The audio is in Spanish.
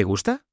¿Te gusta?